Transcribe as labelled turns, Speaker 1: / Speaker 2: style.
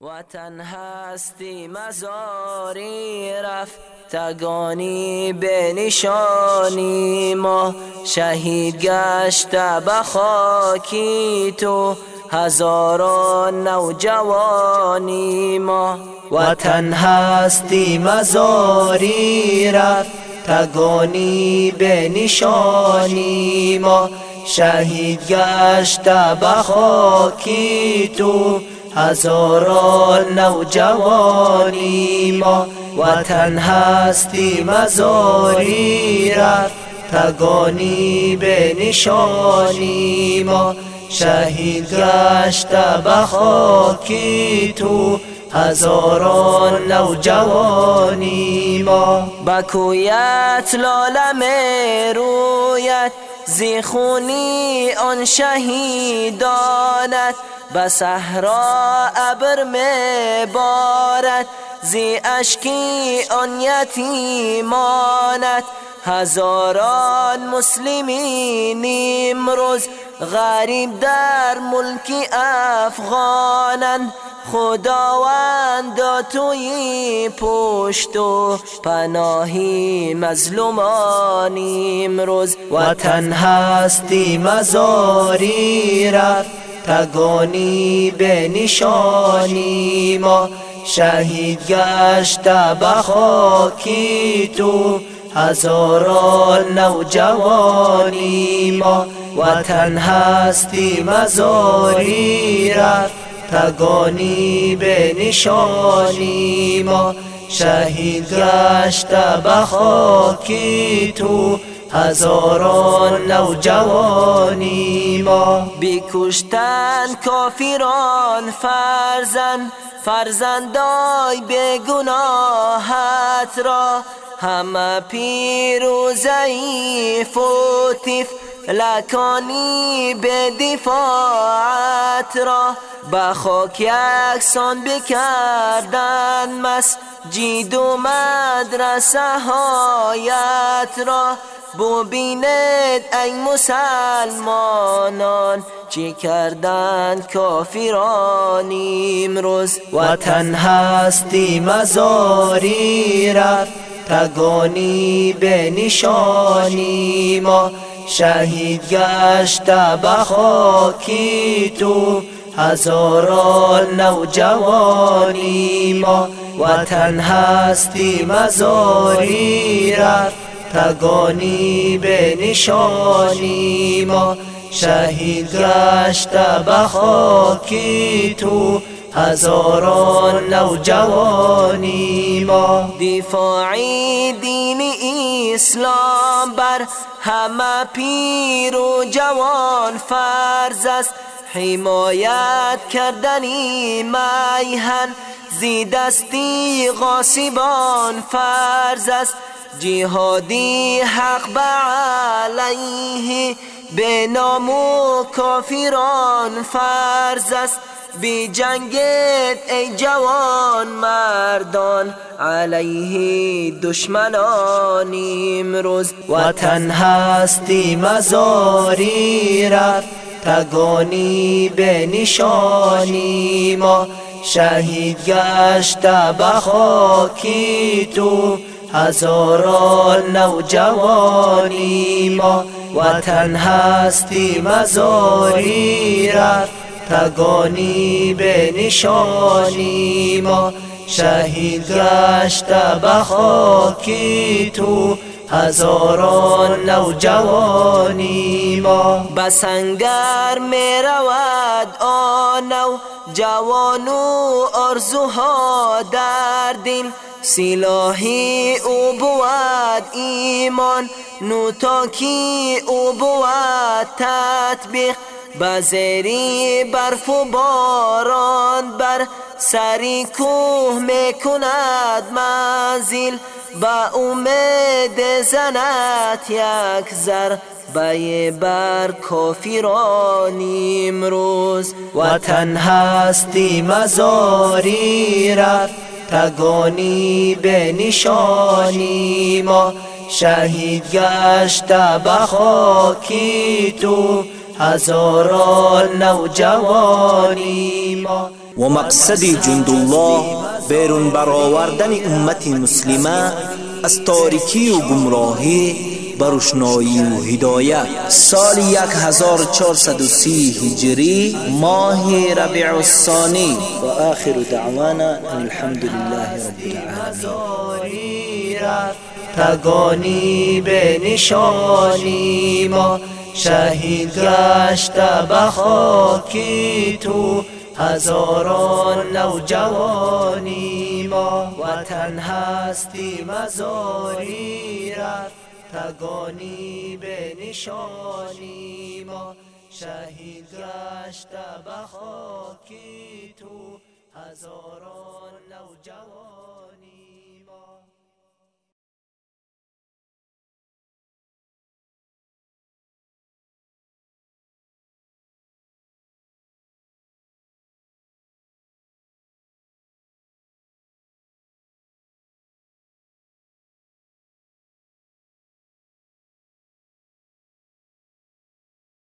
Speaker 1: وطن هستی مزاری رفتگانی به نشانی. ما شهید گشت بخاکی تو هزاران نوجوانی. ما
Speaker 2: وطن هستی مزاری رفتگانی به نشانی. ما شهید گشت بخاکی تو هزاران نوجوانی ما وطن هستی مزاری رفتگانی به نشانی ما. شهید گشت بخاکی تو. هزاران نوجوانی ما.
Speaker 1: بکویت لالم رویت. زیخونی آن شهیدانت به صحرا ابر بارد زی اشکی آن یتیمانت هزاران مسلمین امروز غریب در ملک افغانند خداوند توی پشت و پناهی مظلومان امروز.
Speaker 2: وطن هستی مزاری رفت تگانی به نشانی ما. شهید گشت بخاکی تو هزاران نوجوانی ما وطن هستی مزاری رفت تگانی به نشانی ما. شهید گشت بخاکی تو هزاران نوجوانی ما.
Speaker 1: بیکشتن کافران فرزن فرزندای به را. همه پیر و ضعیف و تیف لکانی به دفاعت را به خاک یکسان بکردن مسجد و مدرسه هایت را. ببیند ای مسلمانان چی کردن کافران امروز
Speaker 2: وطن هستی مزاری رفت. تگانی به نشانی ما شهید گشت بخاکی تو هزاران نوجوانی ما وطن هستی مزاری رفت تگانی به نشانی ما شهید گشت بخاکی تو هزاران نوجوانی ما
Speaker 1: دفاعی دین اسلام بر همه پیر و جوان فرض است. حمایت کردنی میهن زی دستی غاصبان فرض است. جهادی حق به علیه به نام و کافران فرض است. بی جنگت ای جوان مردان علیه دشمنان امروز
Speaker 2: وطن هستی مزاری رفت تگانی به نشانی ما. شهید گشت بخاکی تو هزاران نوجوانی ما. وطن هستی مزاری رفت تگانی به نشانی ما. شهید گشت بخاکی تو. هزاران نوجوانی ما.
Speaker 1: بسنگر می رود آنو جوان و ارزوها در دل. سلاحی او بود ایمان. نوتاکی او بود تطبیق. بزری برف و باران بر سری کوه می‌کند منزل با امید زنت یک زر بی بر کافران امروز.
Speaker 2: وطن هستی مزاری رفت تگانی به نشانی ما. شهید گشت بخاکی تو. هزاران نوجوانی ما.
Speaker 1: و مقصد جندالله بیرون برآوردن امت مسلمه از تاریکی و گمراهی برشنایی و هدایت. سال 1430 هجری ماه ربیع الثانی. و آخر دعوانا ان الحمد لله رب العالمین.
Speaker 2: تگانی به نشانی ما. شهید گشت به خاکی تو هزاران نوجوانی ما وطن هستی مزاری رفت. تگانی به نشانی ما. شهید گشت به خاکی تو هزاران نوجوانی